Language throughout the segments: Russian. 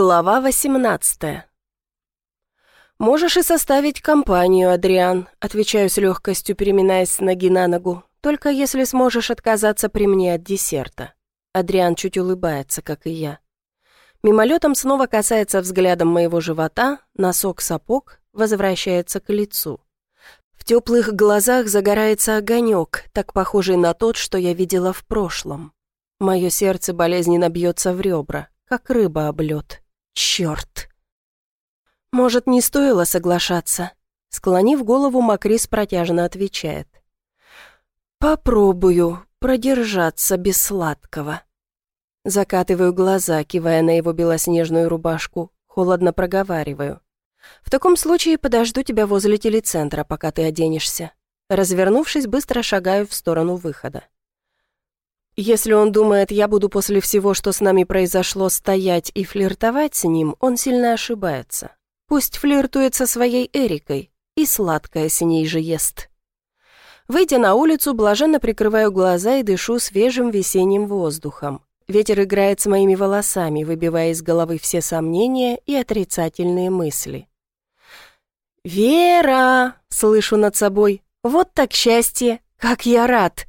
Глава 18 «Можешь и составить компанию, Адриан», — отвечаю с легкостью, переминаясь с ноги на ногу, «только если сможешь отказаться при мне от десерта». Адриан чуть улыбается, как и я. Мимолетом снова касается взглядом моего живота, носок-сапог возвращается к лицу. В теплых глазах загорается огонек, так похожий на тот, что я видела в прошлом. Мое сердце болезненно бьется в ребра как рыба об лед. Черт! Может, не стоило соглашаться? Склонив голову, Макрис протяжно отвечает. «Попробую продержаться без сладкого». Закатываю глаза, кивая на его белоснежную рубашку, холодно проговариваю. «В таком случае подожду тебя возле телецентра, пока ты оденешься». Развернувшись, быстро шагаю в сторону выхода. Если он думает, я буду после всего, что с нами произошло, стоять и флиртовать с ним, он сильно ошибается. Пусть флиртует со своей Эрикой, и сладкое с ней же ест. Выйдя на улицу, блаженно прикрываю глаза и дышу свежим весенним воздухом. Ветер играет с моими волосами, выбивая из головы все сомнения и отрицательные мысли. «Вера!» — слышу над собой. «Вот так счастье! Как я рад!»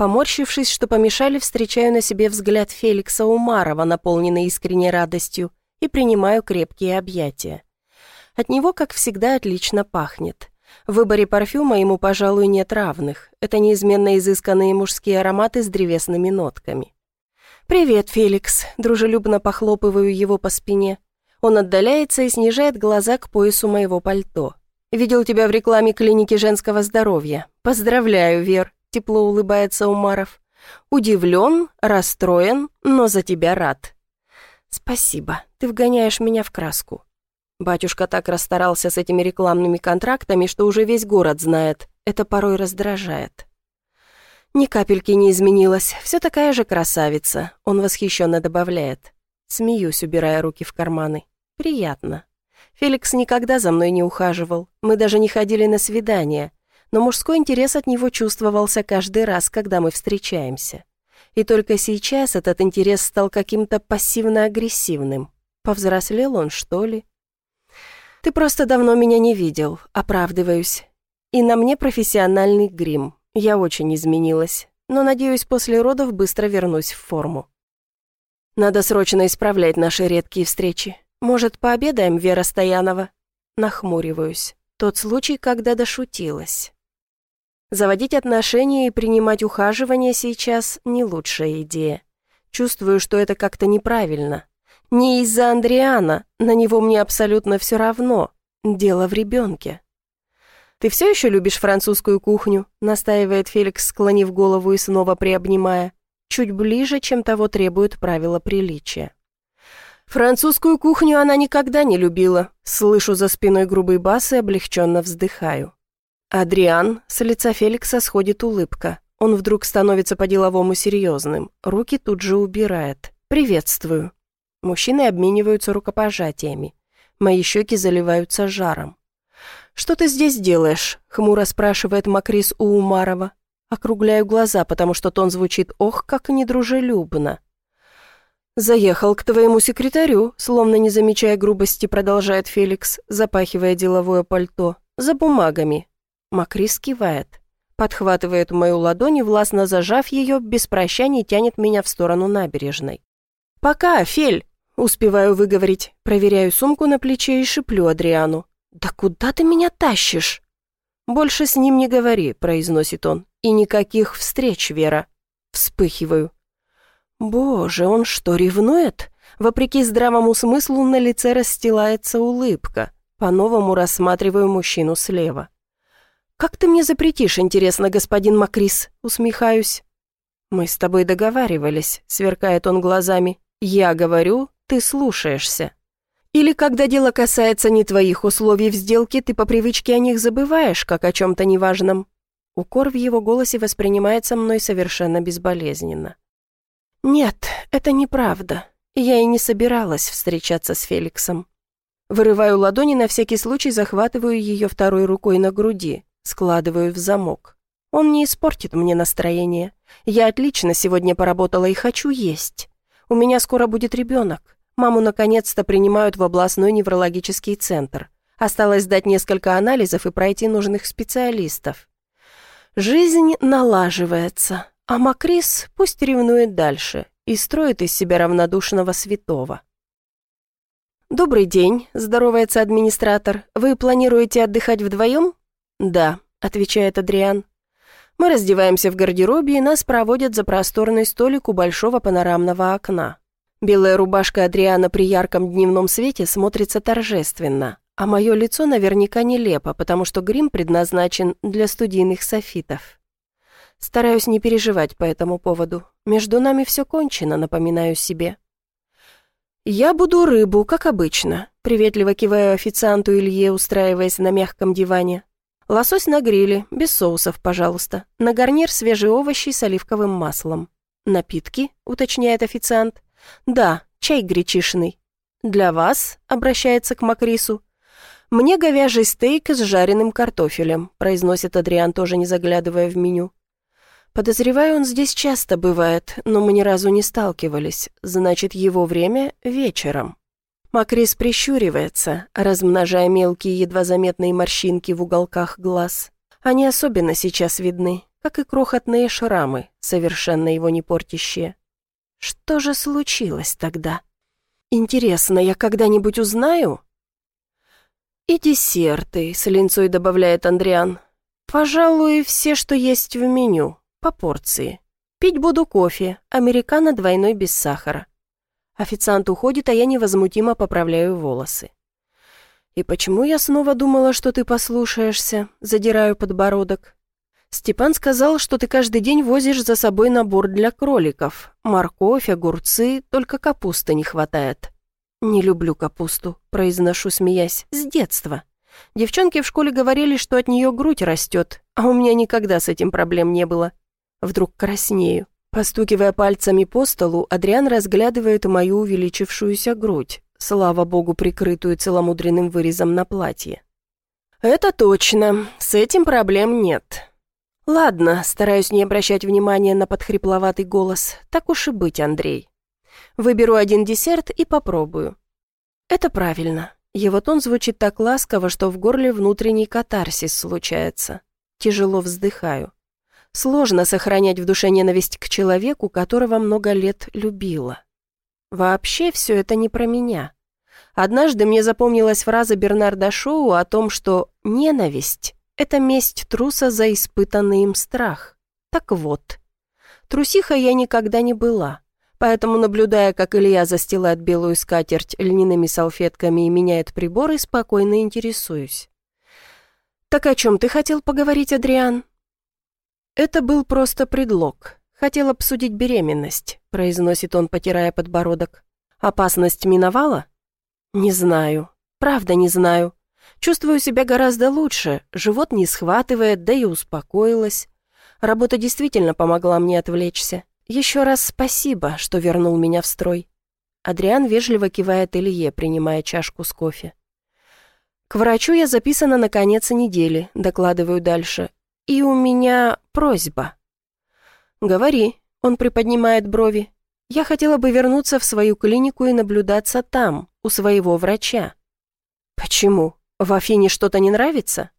Поморщившись, что помешали, встречаю на себе взгляд Феликса Умарова, наполненный искренней радостью, и принимаю крепкие объятия. От него, как всегда, отлично пахнет. В выборе парфюма ему, пожалуй, нет равных. Это неизменно изысканные мужские ароматы с древесными нотками. «Привет, Феликс», — дружелюбно похлопываю его по спине. Он отдаляется и снижает глаза к поясу моего пальто. «Видел тебя в рекламе клиники женского здоровья. Поздравляю, Вер, — тепло улыбается Умаров. «Удивлен, расстроен, но за тебя рад». «Спасибо, ты вгоняешь меня в краску». Батюшка так расстарался с этими рекламными контрактами, что уже весь город знает. Это порой раздражает. Ни капельки не изменилась, все такая же красавица, он восхищенно добавляет. Смеюсь, убирая руки в карманы. Приятно. Феликс никогда за мной не ухаживал, мы даже не ходили на свидания но мужской интерес от него чувствовался каждый раз, когда мы встречаемся. И только сейчас этот интерес стал каким-то пассивно-агрессивным. Повзрослел он, что ли? «Ты просто давно меня не видел, оправдываюсь. И на мне профессиональный грим. Я очень изменилась, но, надеюсь, после родов быстро вернусь в форму. Надо срочно исправлять наши редкие встречи. Может, пообедаем, Вера Стоянова?» Нахмуриваюсь. Тот случай, когда дошутилась. Заводить отношения и принимать ухаживание сейчас не лучшая идея. Чувствую, что это как-то неправильно. Не из-за Андриана, на него мне абсолютно все равно. Дело в ребенке. «Ты все еще любишь французскую кухню?» настаивает Феликс, склонив голову и снова приобнимая. Чуть ближе, чем того требует правила приличия. Французскую кухню она никогда не любила. Слышу за спиной грубый бас и облегченно вздыхаю. Адриан, с лица Феликса сходит улыбка. Он вдруг становится по-деловому серьезным. Руки тут же убирает. «Приветствую». Мужчины обмениваются рукопожатиями. Мои щеки заливаются жаром. «Что ты здесь делаешь?» — хмуро спрашивает Макрис у Умарова. Округляю глаза, потому что тон звучит «ох, как недружелюбно». «Заехал к твоему секретарю», словно не замечая грубости, продолжает Феликс, запахивая деловое пальто. «За бумагами. Макрис кивает, подхватывает мою ладонь и, властно зажав ее, без прощаний тянет меня в сторону набережной. «Пока, Фель!» — успеваю выговорить, проверяю сумку на плече и шиплю Адриану. «Да куда ты меня тащишь?» «Больше с ним не говори», — произносит он. «И никаких встреч, Вера». Вспыхиваю. «Боже, он что, ревнует?» Вопреки здравому смыслу на лице расстилается улыбка. По-новому рассматриваю мужчину слева. «Как ты мне запретишь, интересно, господин Макрис?» Усмехаюсь. «Мы с тобой договаривались», — сверкает он глазами. «Я говорю, ты слушаешься». Или когда дело касается не твоих условий в сделке, ты по привычке о них забываешь, как о чем-то неважном. Укор в его голосе воспринимается мной совершенно безболезненно. Нет, это неправда. Я и не собиралась встречаться с Феликсом. Вырываю ладони, на всякий случай захватываю ее второй рукой на груди. Складываю в замок. Он не испортит мне настроение. Я отлично сегодня поработала и хочу есть. У меня скоро будет ребенок. Маму наконец-то принимают в областной неврологический центр. Осталось сдать несколько анализов и пройти нужных специалистов. Жизнь налаживается, а Макрис пусть ревнует дальше и строит из себя равнодушного святого. «Добрый день», — здоровается администратор. «Вы планируете отдыхать вдвоем?» «Да», — отвечает Адриан. Мы раздеваемся в гардеробе, и нас проводят за просторный столик у большого панорамного окна. Белая рубашка Адриана при ярком дневном свете смотрится торжественно, а мое лицо наверняка нелепо, потому что грим предназначен для студийных софитов. Стараюсь не переживать по этому поводу. Между нами все кончено, напоминаю себе. «Я буду рыбу, как обычно», — приветливо киваю официанту Илье, устраиваясь на мягком диване. «Лосось на гриле, без соусов, пожалуйста. На гарнир свежие овощи с оливковым маслом». «Напитки?» — уточняет официант. «Да, чай гречишный». «Для вас?» — обращается к Макрису. «Мне говяжий стейк с жареным картофелем», — произносит Адриан, тоже не заглядывая в меню. Подозреваю, он здесь часто бывает, но мы ни разу не сталкивались. Значит, его время вечером. Макрис прищуривается, размножая мелкие, едва заметные морщинки в уголках глаз. Они особенно сейчас видны, как и крохотные шрамы, совершенно его не портящие. Что же случилось тогда? Интересно, я когда-нибудь узнаю? И десерты, с линцой добавляет Андриан. Пожалуй, все, что есть в меню. По порции. Пить буду кофе, американо двойной без сахара. Официант уходит, а я невозмутимо поправляю волосы. «И почему я снова думала, что ты послушаешься?» Задираю подбородок. «Степан сказал, что ты каждый день возишь за собой набор для кроликов. Морковь, огурцы, только капусты не хватает». «Не люблю капусту», — произношу, смеясь, — «с детства». Девчонки в школе говорили, что от нее грудь растет, а у меня никогда с этим проблем не было. Вдруг краснею. Постукивая пальцами по столу, Адриан разглядывает мою увеличившуюся грудь, слава богу, прикрытую целомудренным вырезом на платье. «Это точно, с этим проблем нет». «Ладно, стараюсь не обращать внимания на подхрипловатый голос. Так уж и быть, Андрей. Выберу один десерт и попробую». «Это правильно. Его тон звучит так ласково, что в горле внутренний катарсис случается. Тяжело вздыхаю. Сложно сохранять в душе ненависть к человеку, которого много лет любила. Вообще все это не про меня. Однажды мне запомнилась фраза Бернарда Шоу о том, что ненависть — это месть труса за испытанный им страх. Так вот, трусиха я никогда не была, поэтому, наблюдая, как Илья застилает белую скатерть льняными салфетками и меняет приборы, спокойно интересуюсь. «Так о чем ты хотел поговорить, Адриан?» «Это был просто предлог. Хотел обсудить беременность», — произносит он, потирая подбородок. «Опасность миновала?» «Не знаю. Правда не знаю. Чувствую себя гораздо лучше, живот не схватывает, да и успокоилась. Работа действительно помогла мне отвлечься. Еще раз спасибо, что вернул меня в строй». Адриан вежливо кивает Илье, принимая чашку с кофе. «К врачу я записана на конец недели», — докладываю дальше. «И у меня просьба». «Говори», — он приподнимает брови. «Я хотела бы вернуться в свою клинику и наблюдаться там, у своего врача». «Почему? В Афине что-то не нравится?»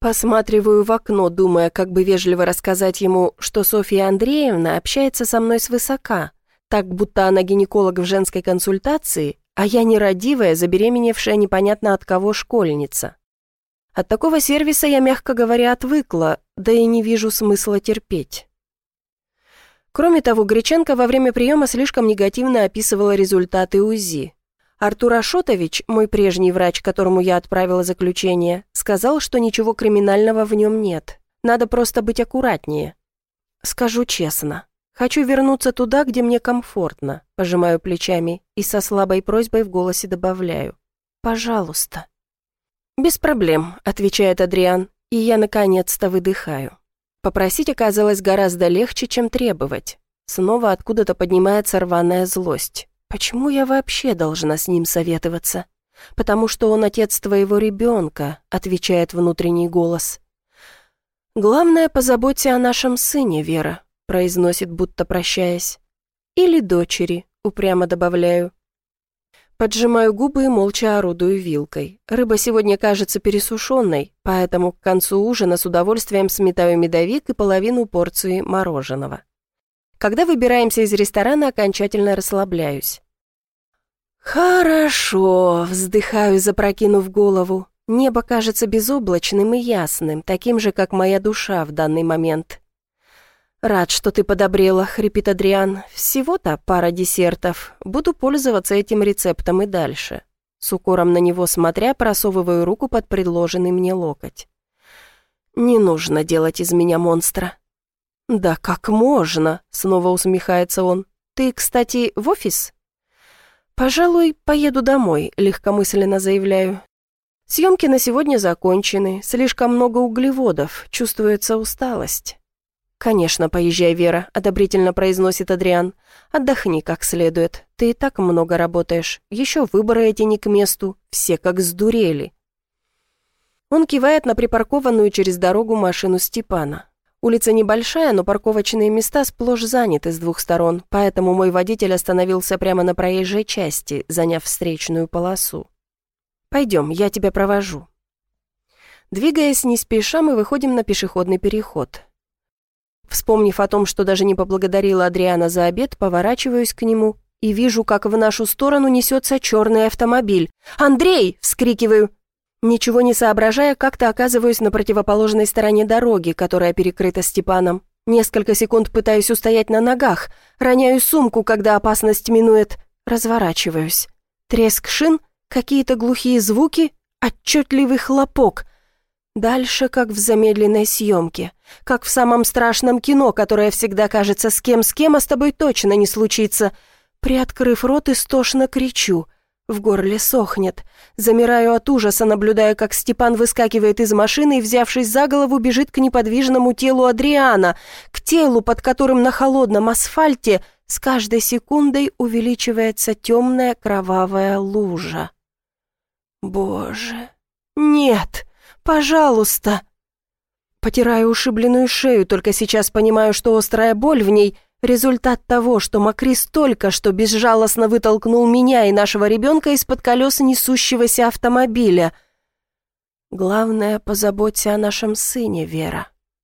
Посматриваю в окно, думая, как бы вежливо рассказать ему, что Софья Андреевна общается со мной свысока, так будто она гинеколог в женской консультации, а я нерадивая, забеременевшая непонятно от кого школьница. От такого сервиса я, мягко говоря, отвыкла, да и не вижу смысла терпеть. Кроме того, Греченко во время приема слишком негативно описывала результаты УЗИ. Артур Ашотович, мой прежний врач, которому я отправила заключение, сказал, что ничего криминального в нем нет. Надо просто быть аккуратнее. Скажу честно, хочу вернуться туда, где мне комфортно, пожимаю плечами и со слабой просьбой в голосе добавляю. Пожалуйста. «Без проблем», — отвечает Адриан, и я наконец-то выдыхаю. Попросить оказалось гораздо легче, чем требовать. Снова откуда-то поднимается рваная злость. Почему я вообще должна с ним советоваться? Потому что он отец твоего ребенка, отвечает внутренний голос. Главное, позаботься о нашем сыне, Вера, произносит, будто прощаясь. Или дочери, упрямо добавляю. Поджимаю губы и молча орудую вилкой. Рыба сегодня кажется пересушенной, поэтому к концу ужина с удовольствием сметаю медовик и половину порции мороженого. Когда выбираемся из ресторана, окончательно расслабляюсь. «Хорошо», — вздыхаю, запрокинув голову. Небо кажется безоблачным и ясным, таким же, как моя душа в данный момент. «Рад, что ты подобрела», — хрипит Адриан. «Всего-то пара десертов. Буду пользоваться этим рецептом и дальше». С укором на него смотря, просовываю руку под предложенный мне локоть. «Не нужно делать из меня монстра». «Да как можно?» — снова усмехается он. «Ты, кстати, в офис?» «Пожалуй, поеду домой», — легкомысленно заявляю. «Съемки на сегодня закончены, слишком много углеводов, чувствуется усталость». «Конечно, поезжай, Вера», — одобрительно произносит Адриан. «Отдохни как следует. Ты и так много работаешь. Еще выборы эти не к месту. Все как сдурели». Он кивает на припаркованную через дорогу машину Степана. Улица небольшая, но парковочные места сплошь заняты с двух сторон, поэтому мой водитель остановился прямо на проезжей части, заняв встречную полосу. «Пойдем, я тебя провожу». Двигаясь не спеша, мы выходим на пешеходный переход. Вспомнив о том, что даже не поблагодарила Адриана за обед, поворачиваюсь к нему и вижу, как в нашу сторону несется черный автомобиль. «Андрей!» — вскрикиваю. Ничего не соображая, как-то оказываюсь на противоположной стороне дороги, которая перекрыта Степаном. Несколько секунд пытаюсь устоять на ногах, роняю сумку, когда опасность минует, разворачиваюсь. Треск шин, какие-то глухие звуки, отчетливый хлопок. Дальше, как в замедленной съемке, как в самом страшном кино, которое всегда кажется с кем с кем, а с тобой точно не случится. Приоткрыв рот, истошно кричу. В горле сохнет. Замираю от ужаса, наблюдая, как Степан выскакивает из машины и, взявшись за голову, бежит к неподвижному телу Адриана, к телу, под которым на холодном асфальте с каждой секундой увеличивается темная кровавая лужа. Боже, нет! Пожалуйста!» Потираю ушибленную шею, только сейчас понимаю, что острая боль в ней — результат того, что Макрис только что безжалостно вытолкнул меня и нашего ребенка из-под колес несущегося автомобиля. «Главное, позаботься о нашем сыне, Вера»,